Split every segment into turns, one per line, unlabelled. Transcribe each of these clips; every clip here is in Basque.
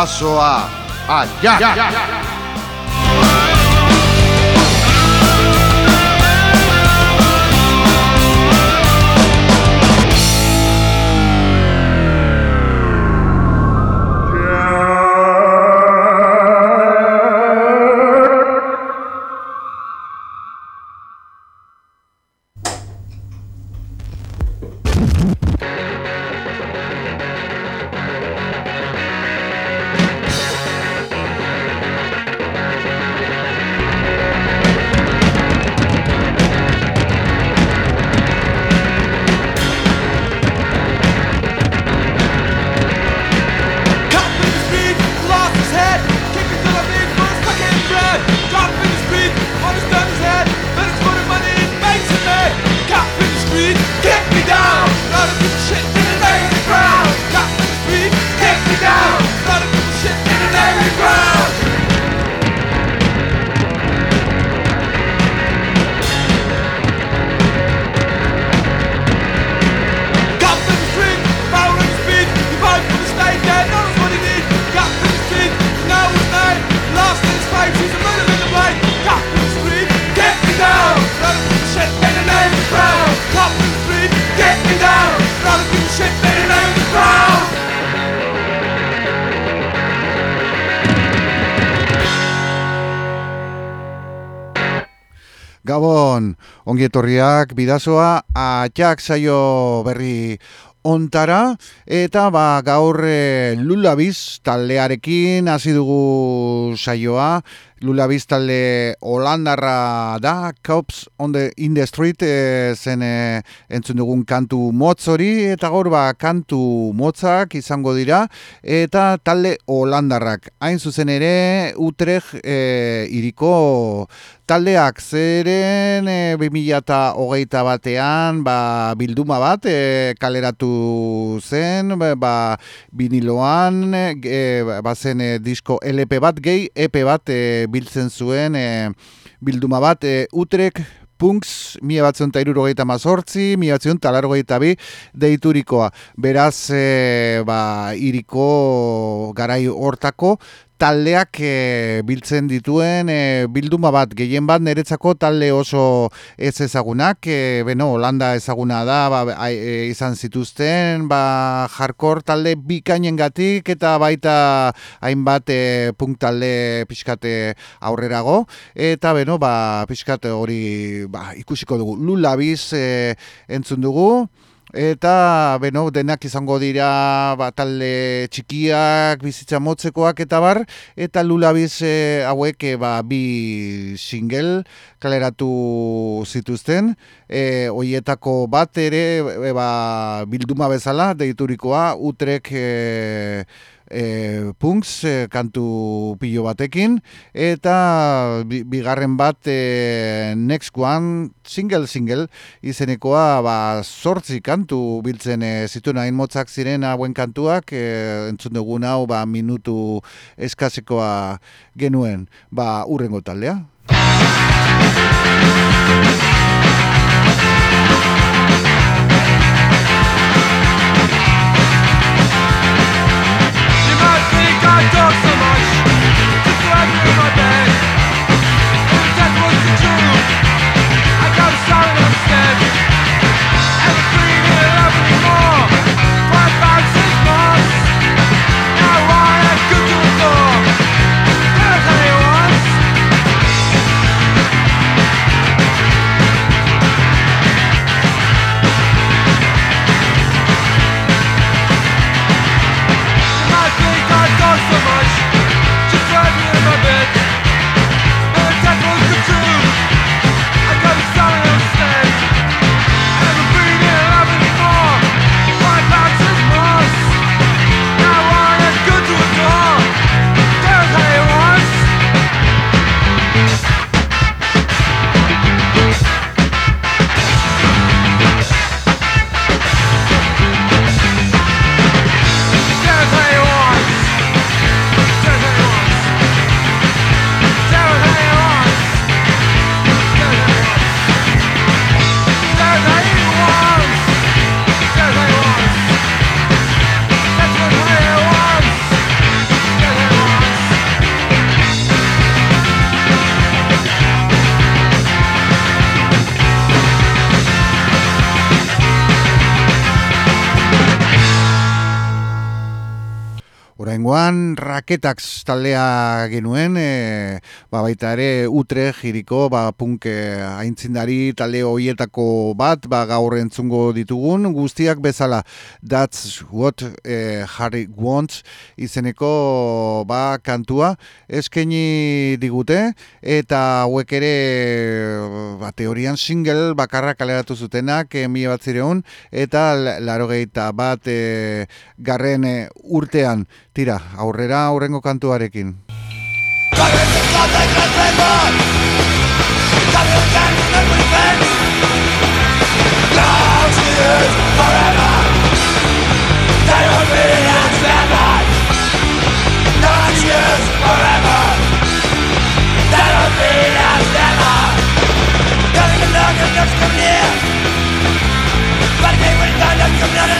bidazoa. Ah, ja, ongi etorriak bidazoa, atxak saio berri ontara, eta ba, gaur e, lulabiz taldearekin hasi dugu saioa, Lula Biztalde Holandarra da, Cops on the, in the Street e, zen e, entzun dugun kantu motz hori, eta gaur ba kantu motzak izango dira, eta talde Holandarrak. Hain zuzen ere, Utrecht e, iriko taldeak zeren e, 2008 batean ba, bilduma bat e, kaleratu zen, ba, biniloan, e, ba, zen e, disko LP bat, gehi EP bat e, biltzen zuen e, bilduma bat e, utrek punks mila batzen eta irurogeita mazortzi, mila batzen talarrogeita bi deiturikoa. Beraz, e, ba, iriko garai hortako taldeak e, biltzen dituen e, bilduma bat. Gehien bat niretzako talde oso ez ezagunak e, beno Holanda ezaguna da ba, e, izan zituzten ba hardcore talde bikainengatik eta baita hainbat e, punk talde pixkate aurrerago. Eta beno ba pixkate hori ba, ikusiko dugu. Lulabiz e, entzun dugu Eta, beno, denak izango dira ba, talde txikiak, bizitza motzekoak eta bar, eta lulabiz e, hauek e, ba, bi single kaleratu zituzten. E, oietako bat ere, e, ba, bilduma bezala, deiturikoa, utrek... E, e, punks e, kantu pilo batekin eta bigarren bat e, next one single single izenekoa ba sortzi kantu biltzen e, zituen. Hain motzak ziren hauen kantuak e, entzun dugun hau ba minutu eskasekoa genuen. Ba urrengo taldea I talk so much. I just want sound instead Raketak taldea genuen, e, ba baita ere utre jiriko, ba punk aintzindari talde hoietako bat, ba gaur entzungo ditugun, guztiak bezala. That's what e, Harry wants izeneko ba kantua eskaini digute. Eta hauek ere ba teorian single bakarra kaleratu zutenak e, mila bat zireun eta laro bat e, garren e, urtean Tira, aurrera aurrengo kantuarekin. Come near, but they will not come near.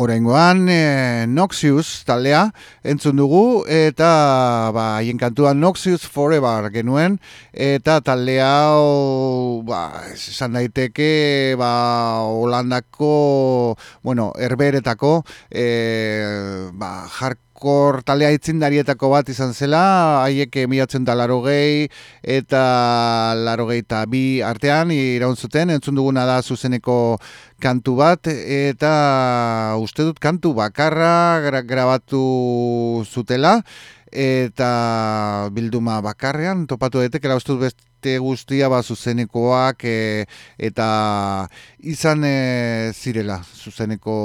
Horengoan e, Noxius taldea entzun dugu eta ba haien kantua Noxius Forever genuen eta taldea ba esan daiteke ba Holandako bueno Herberetako e, ba hardcore taldea itzindarietako bat izan zela, haiek emiatzen da laro gehi, eta laro gehi eta bi artean, iraun zuten, entzun duguna da zuzeneko kantu bat, eta uste dut kantu bakarra grabatu zutela, eta bilduma bakarrean topatu daiteke uste beste guztia ba zuzenekoak e, eta izan e, zirela zuzeneko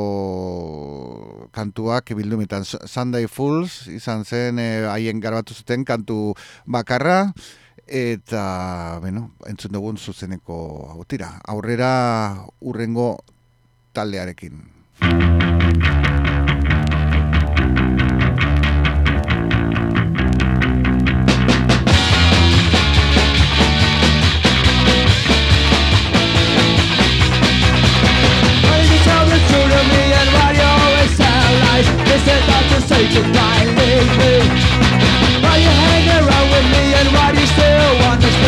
kantuak bildumetan. Sunday Fools izan zen e, haien garbatu zuten kantu bakarra eta bueno, entzun dugun zuzeneko hau tira aurrera urrengo taldearekin. Say goodbye lately Why you hang around with me and why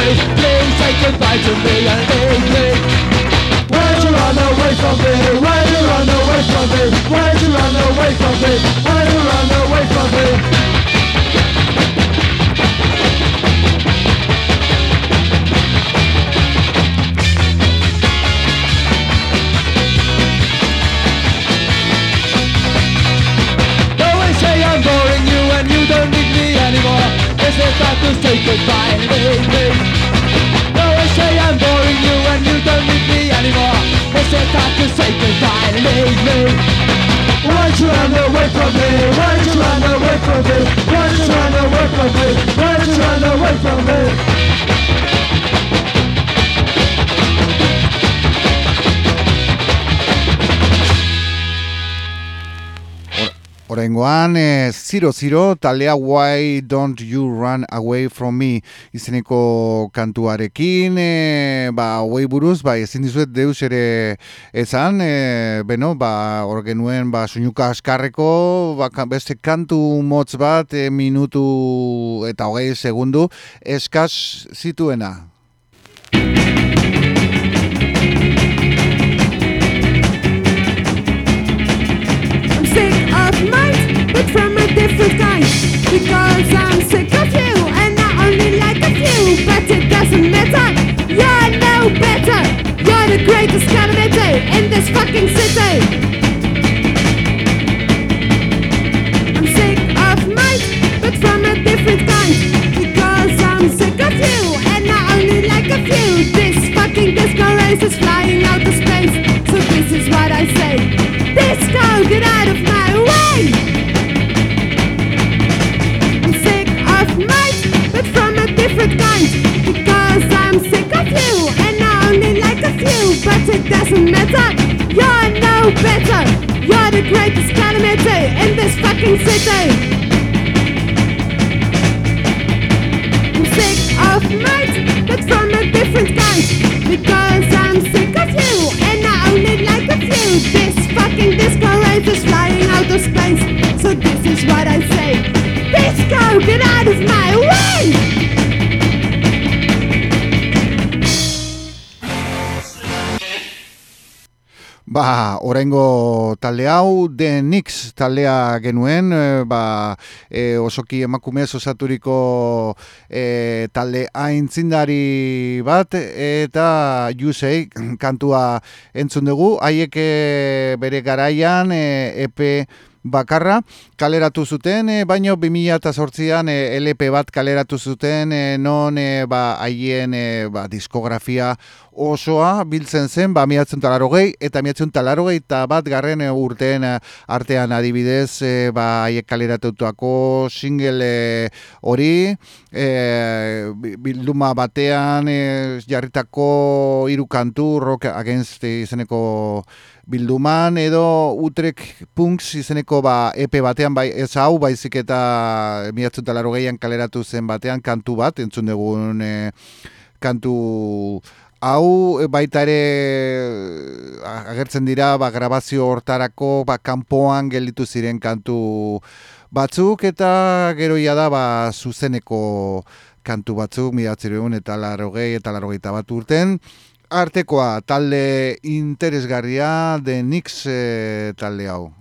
want Please say goodbye to me and leave me Why'd you run away from me? Why'd you run away from me? Why'd you run away from me? Why'd you run away from me? To say goodbye lately No, I say I'm boring you and you don't need me anymore It's time to say goodbye lately Why'd you run away from me? Why'd you run away from me? Why'd you run away from me? Why'd you run away from me? Horengoan, e, ziro ziro, talea Why Don't You Run Away From Me izeneko kantuarekin, e, ba, hoi buruz, ba, ezin dizuet deus ere ezan, e, beno, ba, hor genuen, ba, suinuka askarreko, ba, beste kantu motz bat, e, minutu eta hogei segundu, eskaz zituena. From a different kind. Because I'm sick of you, and I only like a few, but it doesn't matter. You're no better. You're the greatest calamity in this fucking city.
City. I'm sick of mates that's from a different kind because I'm sick of you and I only like a few. This fucking disco rave is flying out of space. So this is what I say. Disco, get out of
Ba, orengo talde hau, The Nix taldea genuen, e, ba, e, osoki emakumez osaturiko e, talde aintzindari bat, eta Jusei kantua entzun dugu, haiek bere garaian, e, epe bakarra kaleratu zuten, e, baino 2008an e, LP bat kaleratu zuten, e, non e, ba, haien e, ba, diskografia osoa biltzen zen, ba, miatzen talaro gehi, eta miatzen talaro gehi, eta bat garren urtean artean adibidez, e, ba, haiek kaleratutuako single hori, e, bilduma batean e, jarritako irukantu, rock against izeneko bilduman edo utrek punks izeneko ba, epe batean bai ez hau baizik eta miratzen talaro gehian kaleratu zen batean kantu bat entzun dugun e, kantu hau e, baita ere agertzen dira ba, grabazio hortarako ba, kanpoan gelditu ziren kantu batzuk eta geroia da ba, zuzeneko kantu batzuk miratzen eta laro gehi eta laro bat urten artekoa talde interesgarria de Nix eh, talde hau.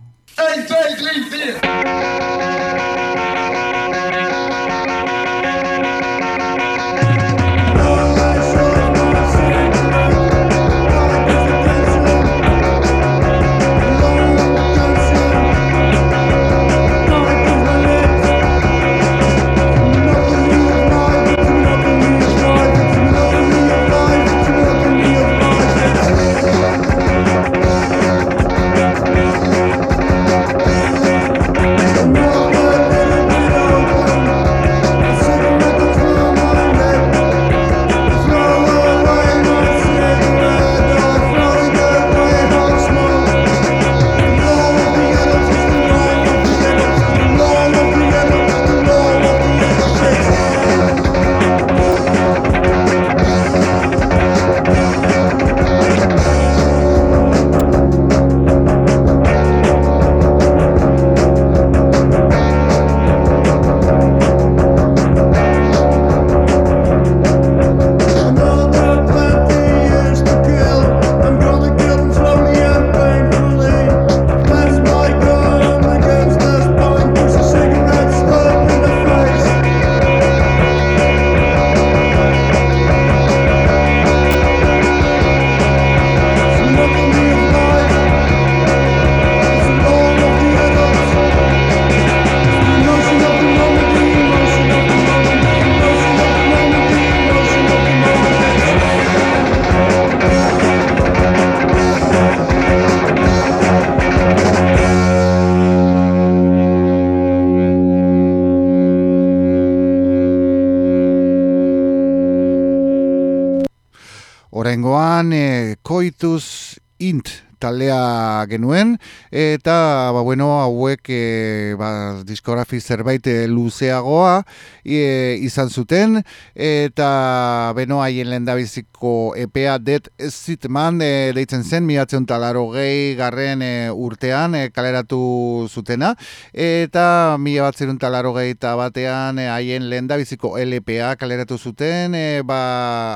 Taldea genuen eta ba, bueno, hauek e, ba, diskografi zerbait e, luzeagoa e, izan zuten eta beno haien lehen dabiziko EPA det zitman e, deitzen zen miatzen talaro gehi garren e, urtean e, kaleratu zutena eta mila bat zerun talaro gehi eta batean e, haien lehen dabiziko LPA kaleratu zuten e, ba,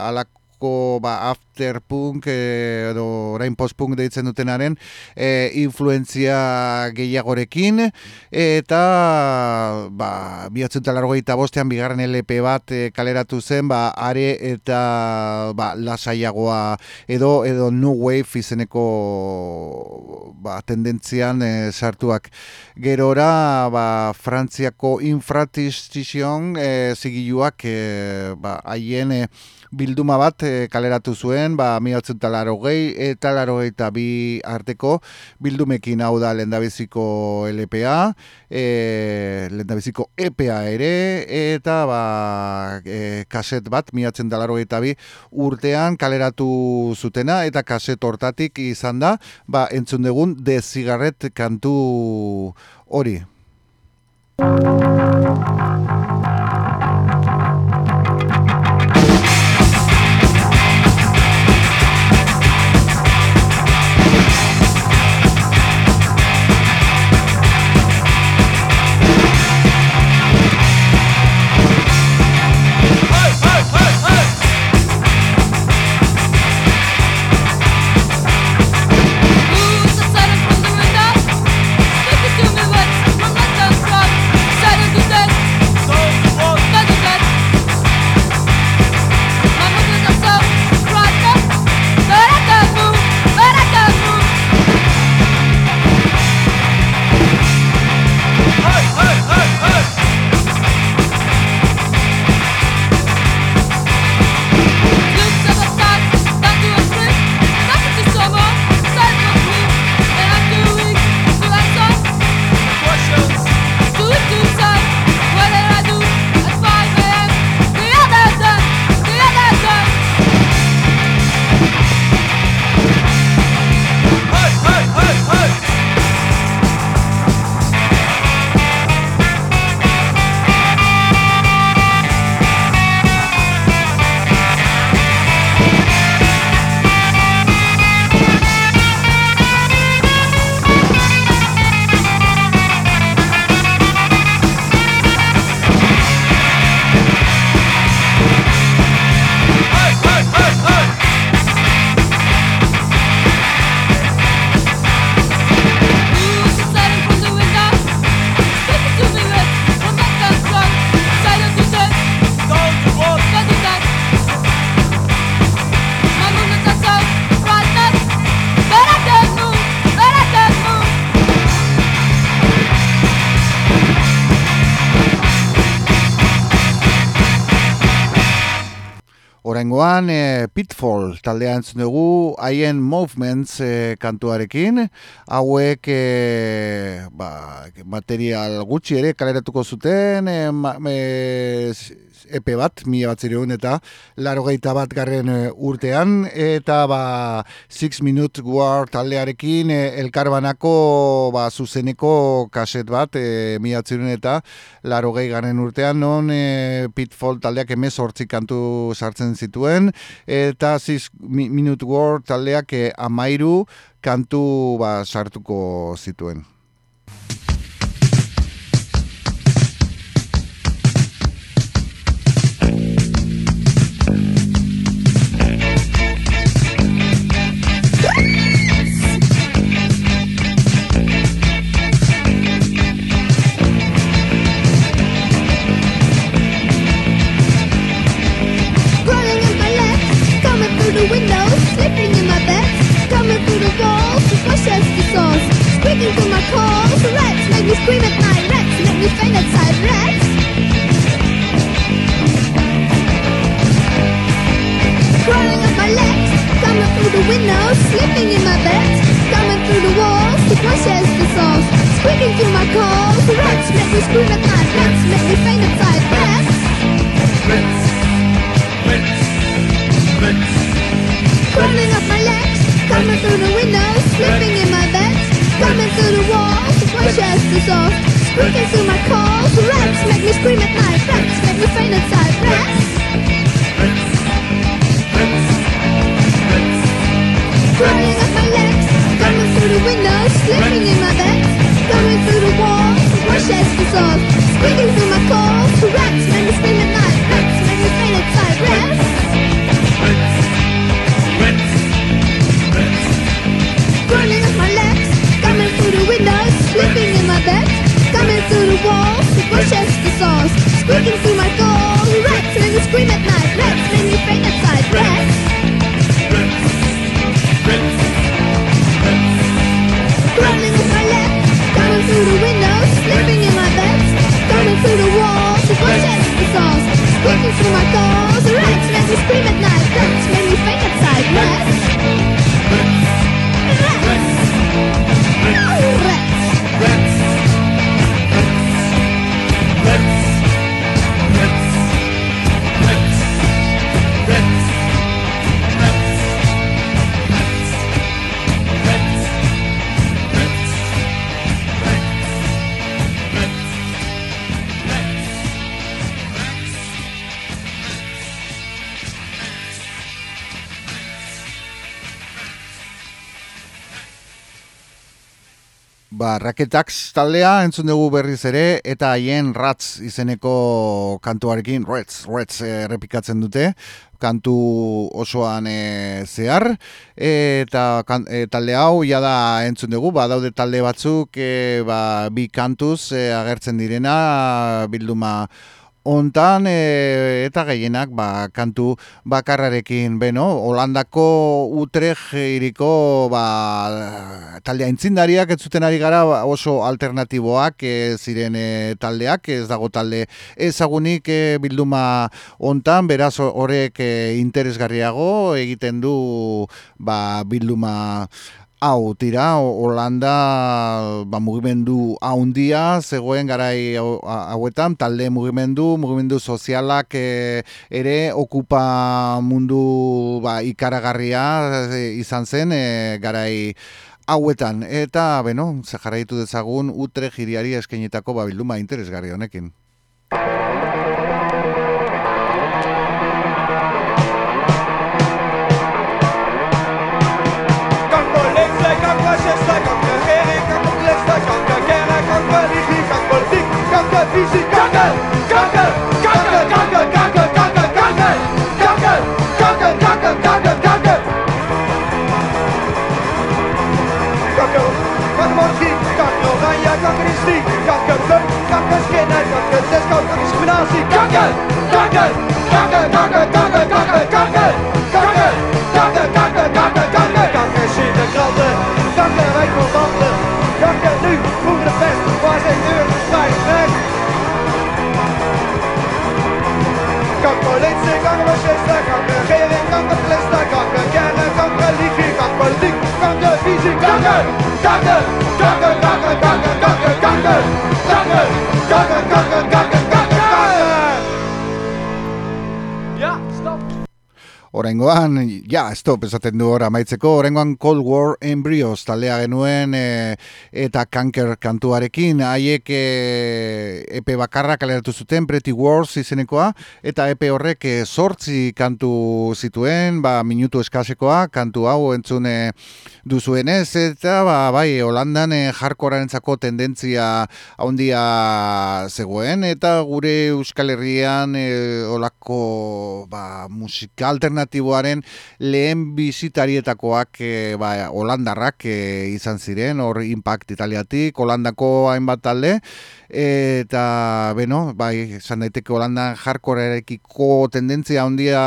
alako ba, afterpunk eh, edo orain postpunk deitzen dutenaren e, influenzia gehiagorekin. Eta ba, bihatzen talargoita bostean bigarren LP bat e, kaleratu zen ba, are eta ba, lasaiagoa edo edo new wave izeneko ba, tendentzian e, sartuak. Gerora ba, Frantziako infratistizion e, zigiluak e, ba, haien bilduma bat e, kaleratu zuen, ba, miatzen talaro gehi, eta laro eta bi arteko bildumekin hau da lendabiziko LPA, e, lendabiziko EPA ere, eta ba, e, kaset bat, miatzen talaro eta bi urtean kaleratu zutena, eta kaset hortatik izan da, ba, entzun dugun, de zigarret kantu hori. Oraingoan e, Pitfall taldea entzun dugu haien Movements e, kantuarekin. Hauek e, ba, material gutxi ere kaleratuko zuten e, ma, e, epe bat, mila bat zireun eta laro bat garren e, urtean. Eta ba, Six Minute War taldearekin e, elkarbanako ba, zuzeneko kaset bat e, mila bat eta laro garren urtean. Non e, Pitfall taldeak emez hortzi kantu sartzen zituen. Eta Six Mi- Minute War taldeak e, amairu kantu ba, sartuko zituen.
Rats make scream at night, rats make me faint outside, rats. Crawling up my legs, coming through the windows, slipping in my bed, coming through the walls, my chest to sauce, squeaking through my calls. Rats make me scream at night, rats make me faint outside, rats. Crawling up my legs, coming through the windows, slipping in my coming through the walls, my chest is off, squeaking through my calls. Rats make me scream at night, rats make me faint inside, rats. Crawling up my legs, coming through the windows, slipping in my bed, coming through the walls, my chest is off, squeaking through my calls. Rats make me scream at night, rats make me faint inside, rats. Running windows, slipping in my bed, coming through the walls, with my chest is sauce, squeaking through my calls. Rats make me scream at night, rats make me faint inside, rats. Running up my legs, coming through the windows, slipping in my bed, coming through the walls, with my chest is sauce, squeaking through my calls. Rats make me scream at night.
Ba, Raketax taldea entzun dugu berriz ere eta haien Rats izeneko kantuarekin Rats, Rats eh, errepikatzen dute kantu osoan e, zehar. Eta kan, e, talde hau ja da entzun dugu ba daude talde batzuk e, ba, bi kantuz e, agertzen direna bilduma Ontan e, eta gehienak ba, kantu bakarrarekin beno, Holandako Utrecht iriko ba, talde aintzindariak ez zuten ari gara ba, oso alternatiboak e, ziren e, taldeak, ez dago talde ezagunik e, bilduma ontan, beraz horrek e, interesgarriago egiten du ba, bilduma hau tira, Holanda ba, mugimendu haundia, zegoen garai hauetan, talde mugimendu, mugimendu sozialak e, ere okupa mundu ba, ikaragarria e, izan zen e, garai hauetan. Eta, beno, jarraitu dezagun, utre jiriari eskenetako babilduma interesgarri honekin.
vieze kanker, kanker, kanker, kanker, kanker, kanker, kanker, kanker, kanker, kanker, kanker, kanker. Kanker, wat wordt hier? Kanker oranje, kanker is die, kanker leuk, kanker skinhead, kanker disco, kanker discriminatie, kanker, kanker, kanker, kanker, kanker, kanker, kanker.
Orengoan, ja, stop esaten du hor amaitzeko, orengoan Cold War Embryos taldea genuen e, eta kanker kantuarekin, haiek e, epe bakarra kaleratu zuten, Pretty Wars izenekoa, eta epe horrek e, sortzi kantu zituen, ba, minutu eskasekoa, kantu hau entzune duzuenez, eta ba, bai, Holandan e, jarkorarentzako tendentzia haundia zegoen, eta gure Euskal Herrian e, olako ba, musika alternatiboa alternatiboaren lehen bizitarietakoak e, ba, holandarrak e, izan ziren, hor impact italiatik, holandako hainbat talde, eta beno, bai, esan daiteke Holanda jarkorerekiko tendentzia handia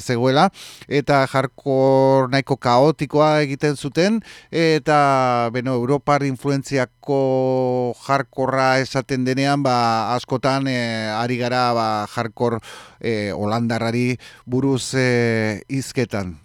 zegoela eta jarkor nahiko kaotikoa egiten zuten eta beno, Europar influentziako jarkorra esaten denean, ba, askotan e, ari gara ba, jarkor e, Holandarrari buruz e, izketan.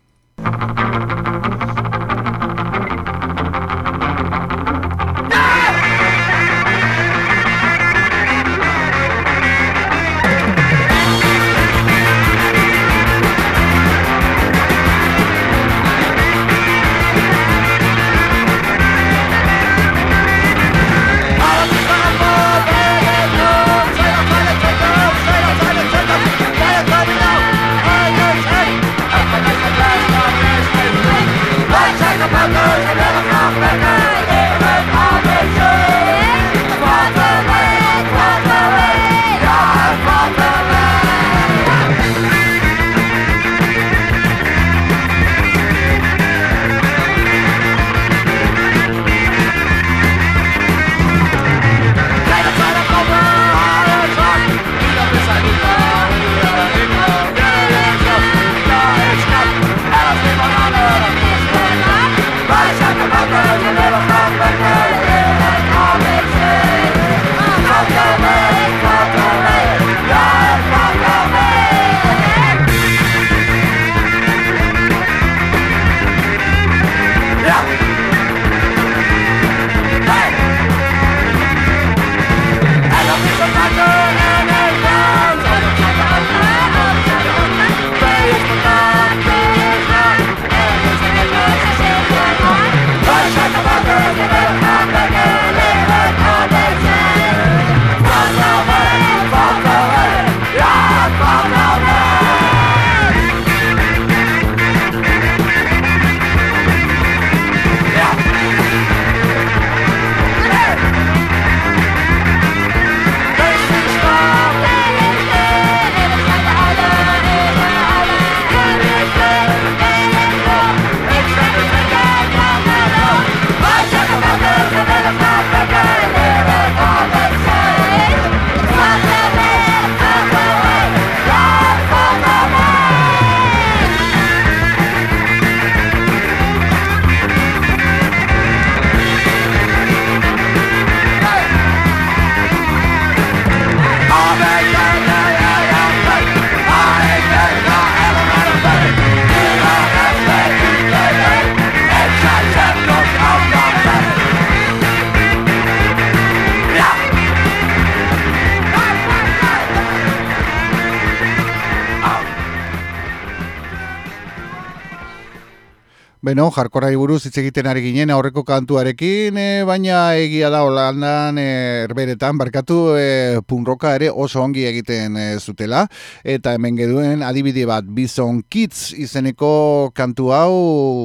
Beno, jarkorrai buruz hitz egiten ari ginen aurreko kantuarekin, e, baina egia da holandan e, erberetan, barkatu e, punroka ere oso ongi egiten e, zutela, eta hemen geduen adibide bat Bison Kids izeneko kantu hau,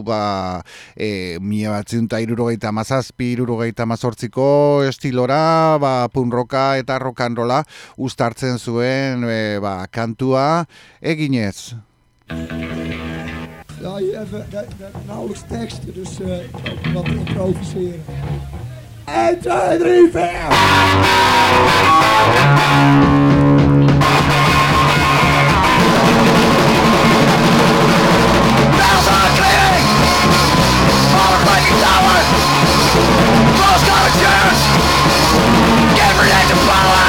ba, e, mila bat ziunta irurogeita mazazpi, irurogeita mazortziko estilora, ba, punroka eta rokanrola ustartzen zuen e, ba, kantua eginez.
Ja, je even, eh, we nauwelijks teksten, dus uh, wat improviseren. 1, 2, 3, 4!
Get rid of the power!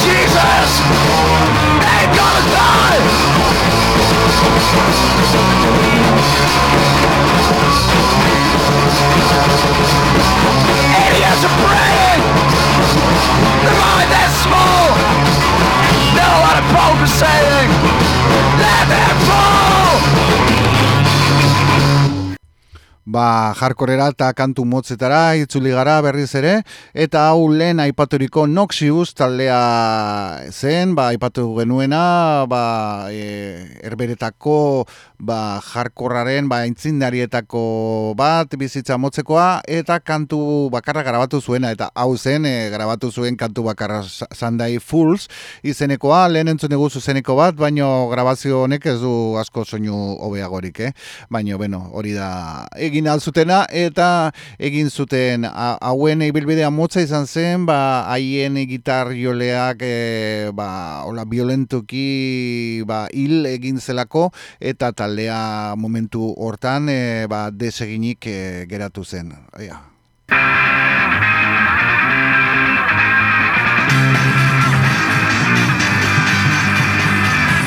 Jesus, ain't gonna die.
Ba, jarkorera eta kantu motzetara itzuli gara berriz ere, eta hau lehen aipaturiko Noxius taldea zen, ba, aipatu genuena, ba, e, erberetako ba, jarkorraren ba, intzindarietako bat bizitza motzekoa, eta kantu bakarra grabatu zuena, eta hau zen, e, grabatu zuen kantu bakarra Sa- Sunday Fools izenekoa, lehen entzun dugu zuzeneko bat, baino grabazio honek ez du asko soinu hobeagorik, eh? baino, bueno, hori da egin alzutena eta egin zuten hauen ibilbidea motza izan zen, ba, haien gitar joleak e, ba, hola, violentuki ba, hil egin zelako eta taldea momentu hortan e, ba, deseginik e, geratu zen.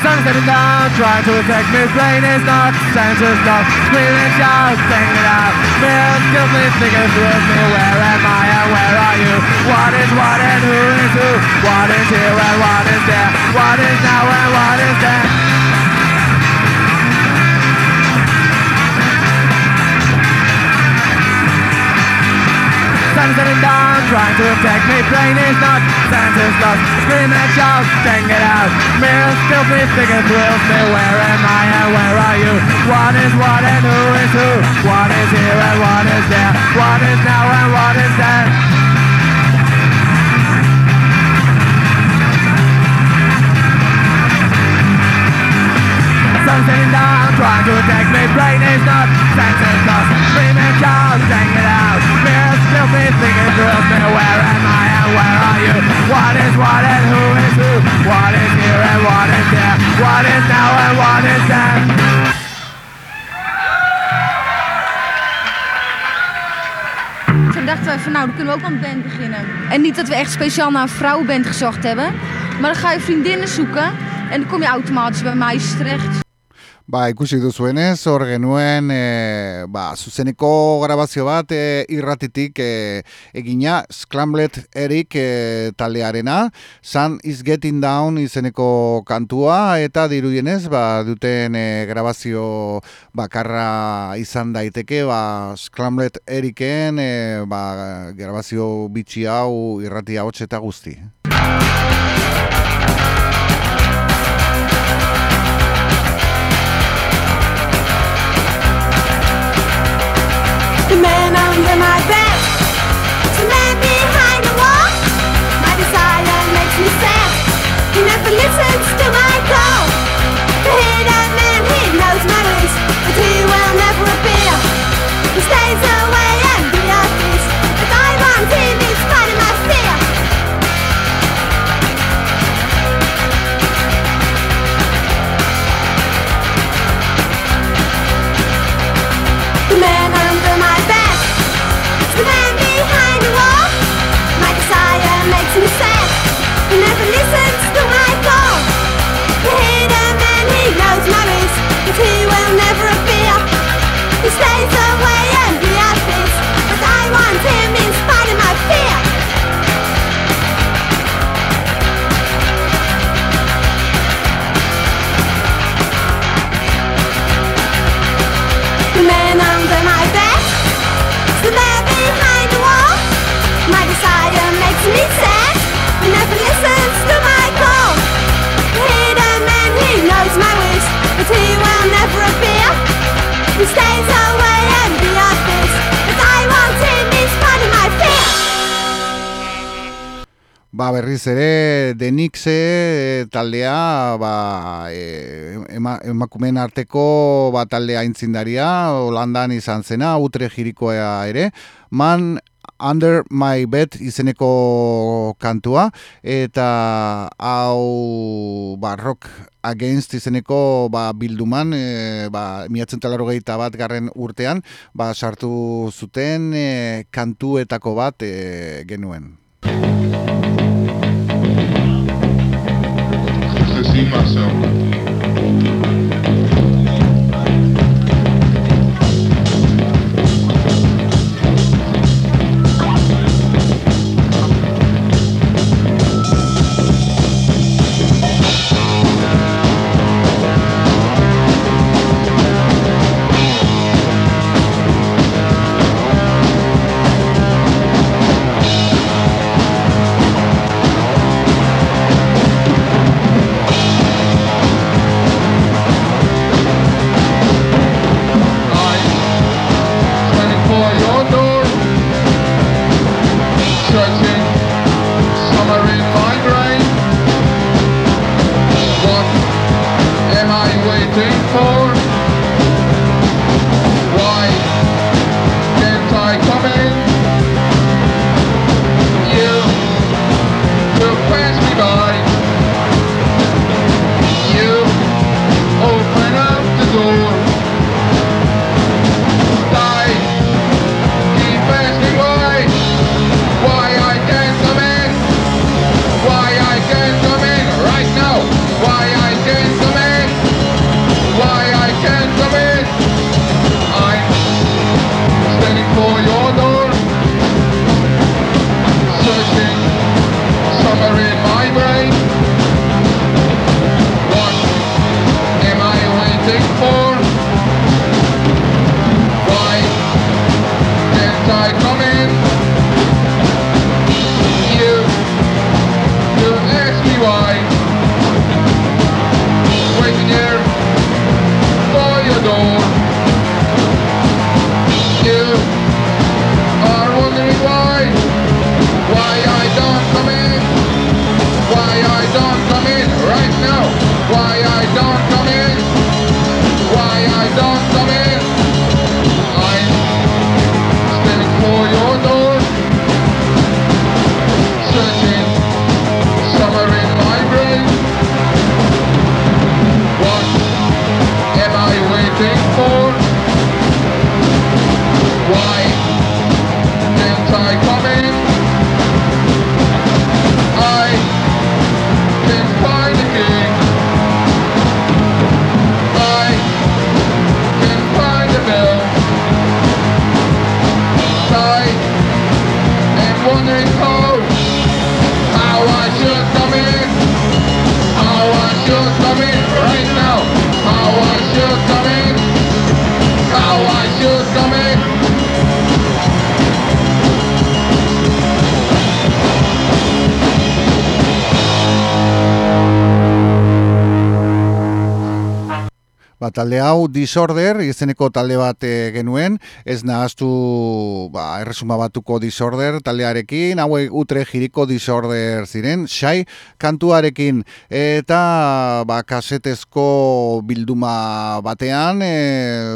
Sun's setting down, trying to attack me. Brain is not senses stop. Screaming, shout, sing it out. Mirrors me, thinking through me. Where am I and where are you? What is what and who is who? What is here and what is there? What is now and what is then? Sun's setting down, trying to attack me. Brain is not senses lost. Scream and shout, sing it out. Mirrors kill me, thinking thrills me. Where am I and where are you? What is what and who is who? What is here and what is there? What is now and what is then?
Ook een band beginnen. En niet dat we echt speciaal naar een vrouwenband gezocht hebben. Maar dan ga je vriendinnen zoeken. En dan kom je automatisch bij meisjes terecht.
Ba, ikusi duzuenez, hor genuen, e, ba, zuzeneko grabazio bat e, irratitik e, egina, Scramblet Eric e, taldearena, Sun is Getting Down izeneko kantua, eta dirudienez, ba, duten e, grabazio bakarra izan daiteke, ba, Scramblet Ericen, e, ba, grabazio bitxi hau irratia hotz eta guzti.
The man under my bed, the man behind the wall. My desire makes me sad. He never listens to my call. Man, he knows my but he will never appear. He stays
Ba, berriz ere, Denixe e, taldea, ba, e, ema, emakumeen arteko ba, taldea intzindaria, Holandan izan zena, utre jirikoa ere, man Under My Bed izeneko kantua, eta hau ba, rock against izeneko ba, bilduman, e, ba, miatzen bat garren urtean, ba, sartu zuten e, kantuetako bat e, genuen.
To
talde hau disorder, izeneko talde bat e, genuen, ez nahaztu ba, erresuma batuko disorder taldearekin, hauek utre jiriko disorder ziren, xai kantuarekin, eta ba, kasetezko bilduma batean, e,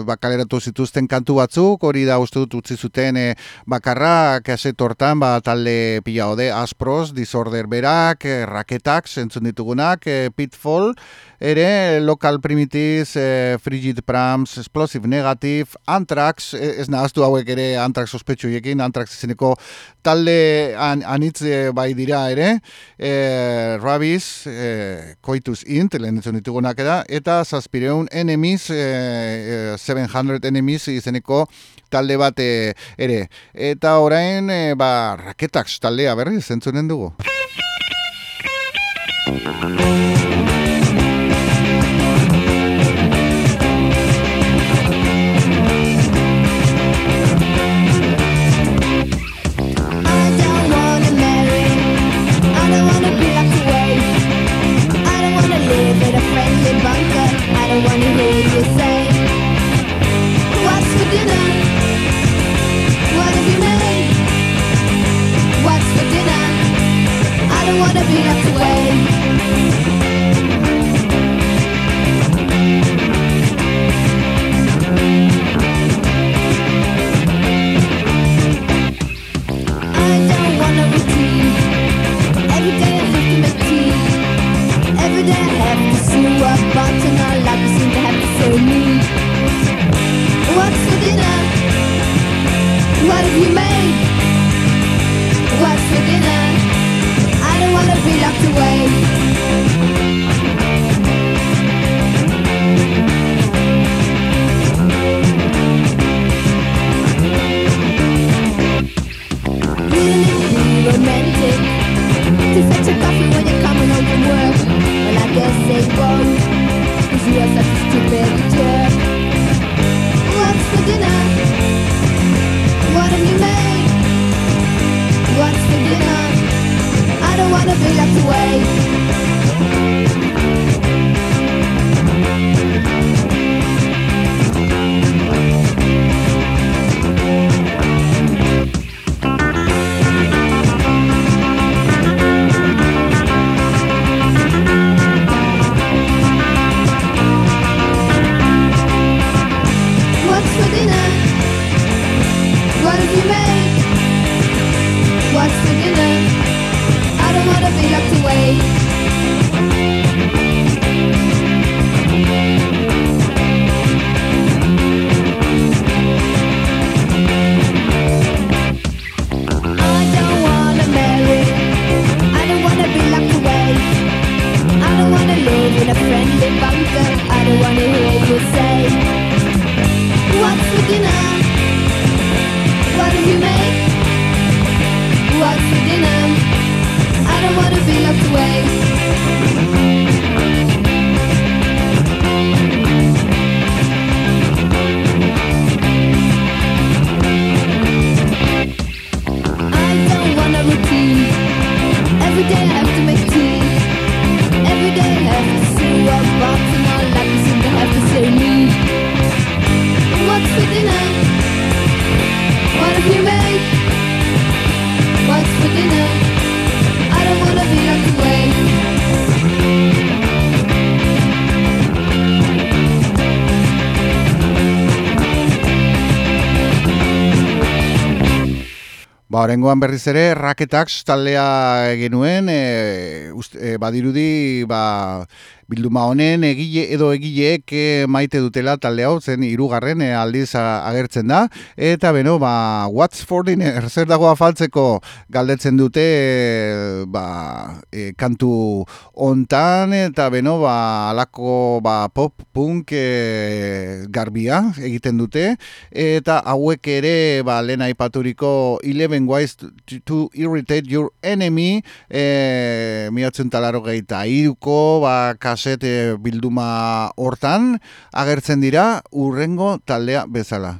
ba, kaleratu zituzten kantu batzuk, hori da uste dut utzi zuten e, bakarra kaset hortan, ba, talde pila ode, Aspros, disorder berak, e, raketak, zentzun ditugunak, e, Pitfall, ere Local Primitives, eh, Frigid Prams, Explosive Negative, Anthrax, eh, ez nahaztu hauek ere Anthrax ospetsuekin, Anthrax izeneko talde an, anitz eh, bai dira ere, eh, Rabiz, eh, Coitus Int, lehen entzun ditugunak eda, eta Zazpireun Enemies, eh, 700 Enemies izeneko talde bat ere. Eta orain, eh, ba, Raketax taldea berri, zentzunen dugu.
living us away.
Horengoan berriz ere, raketak taldea genuen, e, uste, e, badirudi, ba, Bilduma honen egile edo egileek eh, maite dutela talde hau zen hirugarren eh, aldiz agertzen da. Eta beno ba What's for dinner eh, zer dago afaltzeko? Galdetzen dute ba e, kantu hontan eta beno ba alako ba pop punk e, garbia egiten dute. Eta hauek ere ba lehen aipaturiko 11 ways to, to irritate your enemy e, miatzen talaro gehieta iruko ba kas kaset eh, bilduma hortan agertzen dira urrengo taldea bezala.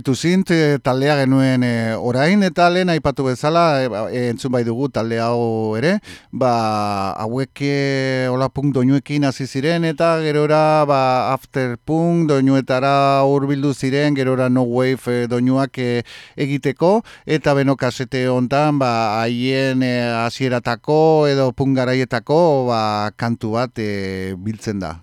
Koitu zint, e, taldea genuen e, orain, eta lehen aipatu bezala, e, entzun bai dugu talde hau ere, ba, hauek e, hola punk doinuekin hasi ziren, eta gerora ba, after punk doinuetara hurbildu ziren, gerora no wave doinuak e, egiteko, eta beno kasete hontan, ba, haien hasieratako edo punk garaietako ba, kantu bat biltzen da.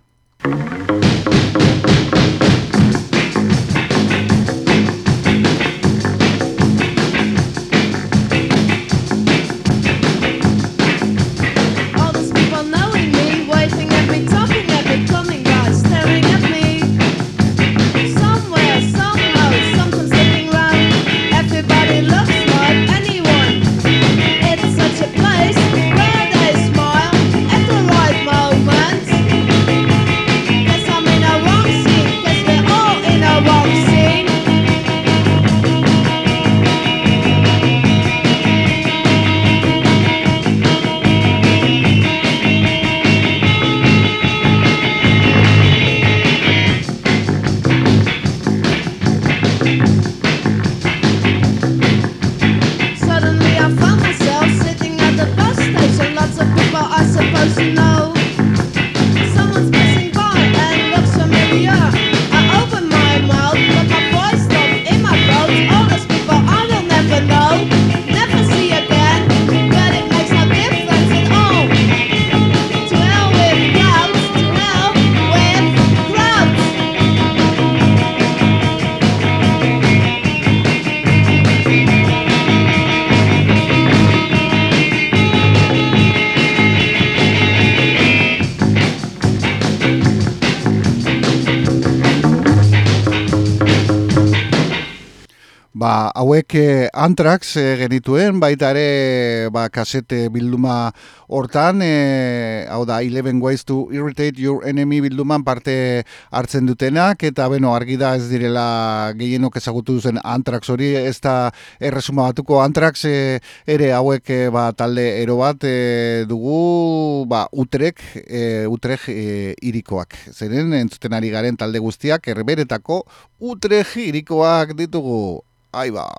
Eh, Anthrax eh, genituen, baita ere ba, kasete bilduma hortan, eh, hau da, 11 Ways to Irritate Your Enemy bilduman parte hartzen dutenak, eta beno, argi da ez direla gehienok ezagutu duzen Anthrax hori, ez da erresuma batuko Anthrax eh, ere hauek eh, ba, talde ero bat eh, dugu ba, utrek, eh, utrek eh, irikoak. Zeren, entzuten ari garen talde guztiak, erberetako utrek irikoak ditugu. Ahí va.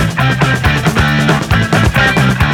Thank you.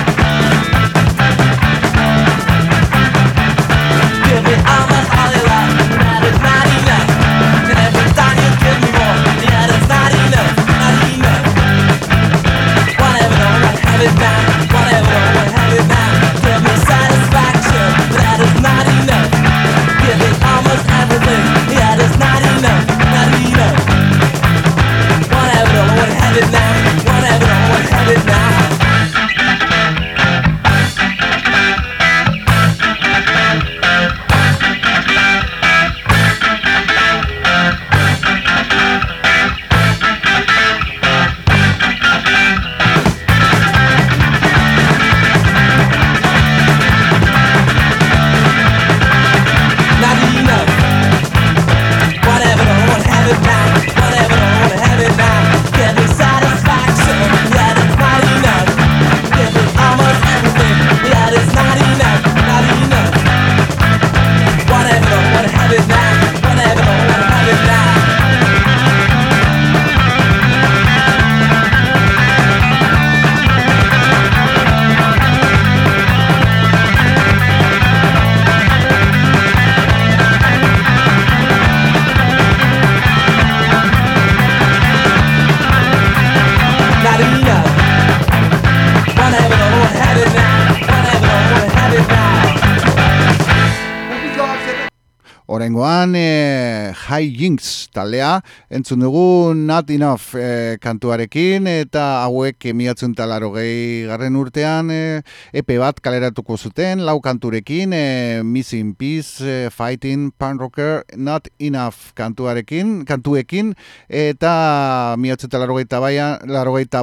Horengoan, e, High Jinx taldea, entzun dugu Not Enough e, kantuarekin, eta hauek emiatzen talaro gehi garren urtean, e, epe bat kaleratuko zuten, lau kanturekin, e, Missing Peace, e, Fighting, Punk Rocker, Not Enough kantuarekin, kantuekin, eta miatzen talaro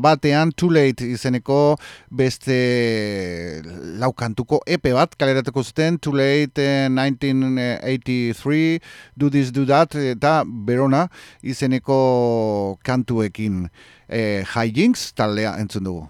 batean, Too Late izeneko beste lau kantuko epe bat kaleratuko zuten, Too Late, e, 1983, Do This, Do That, eta Verona izeneko kantuekin. E, High Jinx taldea entzun dugu.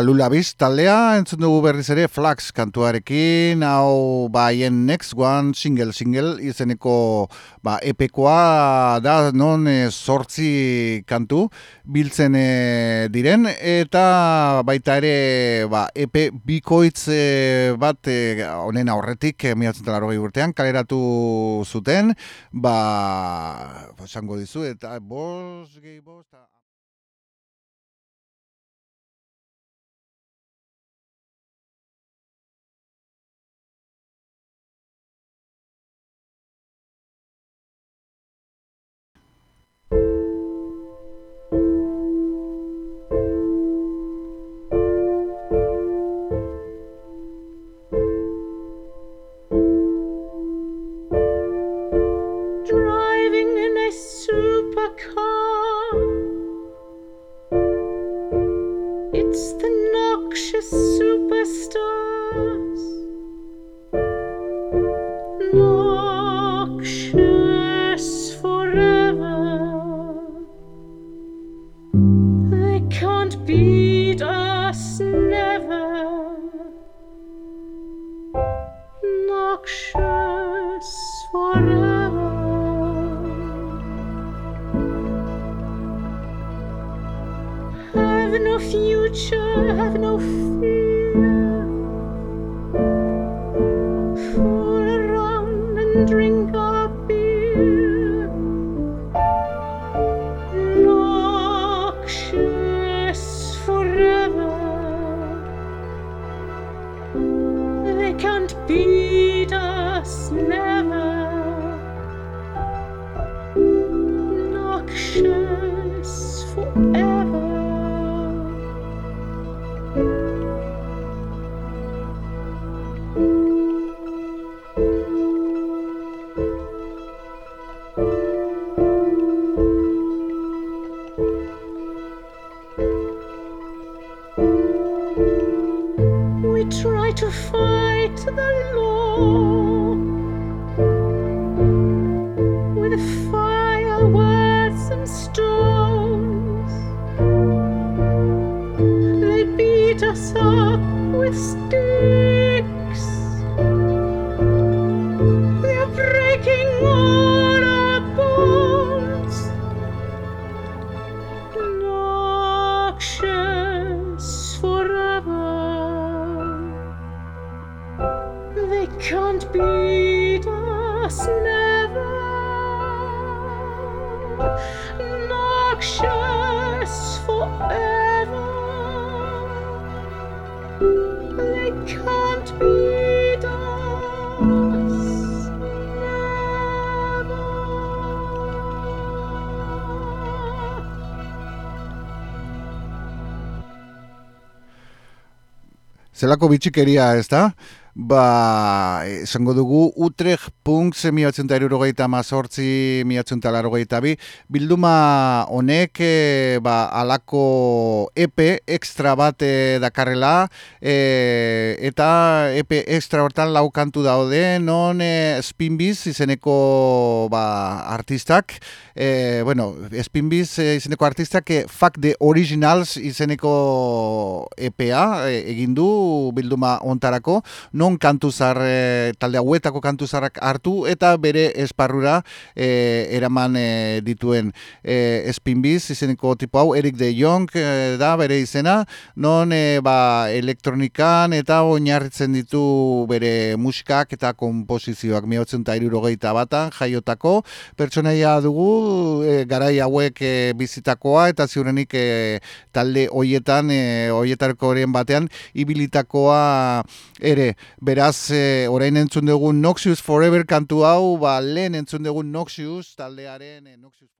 Ba, Lula Biz taldea, entzun dugu berriz ere Flax kantuarekin, hau ba, haien Next One single single izeneko ba, epekoa da non e, sortzi kantu biltzen e, diren, eta baita ere ba, epe bikoitz e, bat honen aurretik, e, urtean, kaleratu zuten, ba, esango dizu, eta bos, gehi bos,
It's the noxious superstars. Us, never. Noxious forever. They can't beat us.
Zelako bitxikeria, ez da? Ba, esango dugu Utrecht punk miatzen da irurogeita mazortzi miatzen da larogeita bi. Bilduma honek e, ba, alako epe extra bat e, dakarrela e, eta epe extra hortan lau kantu daude. Non e, spinbiz izeneko ba, artistak e, bueno, spinbiz izeneko artistak e, Fuck the Originals izeneko EPA e, egin du bilduma ontarako non kantu zar e, talde hauetako kantu zarrak hartu eta bere esparrura e, eraman e, dituen e, espinbiz izeneko tipo hau Eric de Jong e, da bere izena. Non e, ba, elektronikan eta oinarritzen ditu bere musikak eta komposizioak miotzen eta irurogeita batan jaiotako. Pertsonaia dugu e, garai hauek e, bizitakoa eta ziurenik e, talde hoietan e, hoietarko horien batean ibilitakoa ere beraz e, orain entzun dugun Noxious Forever kantu hau ba lehen entzun dugun Noxious taldearen e, Noxious
Noxious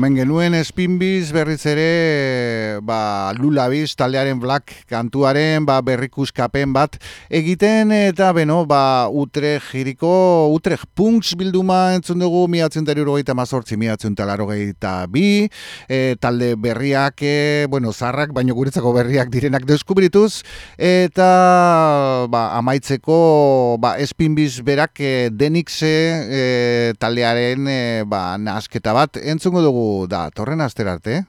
hemen genuen espinbiz berriz ere lulabiz taldearen black kantuaren ba, berrikuskapen bat egiten eta beno, ba, Utrecht jiriko, Utrecht punks bilduma entzun dugu miatzen da irurogeita mazortzi, miatzen talarrogeita bi, e, talde berriak, e, bueno, zarrak, baino guretzako berriak direnak deskubrituz, eta ba, amaitzeko ba, espinbiz berak e, denikze e, taldearen e, ba, nasketa bat entzungo dugu da, torren aster arte.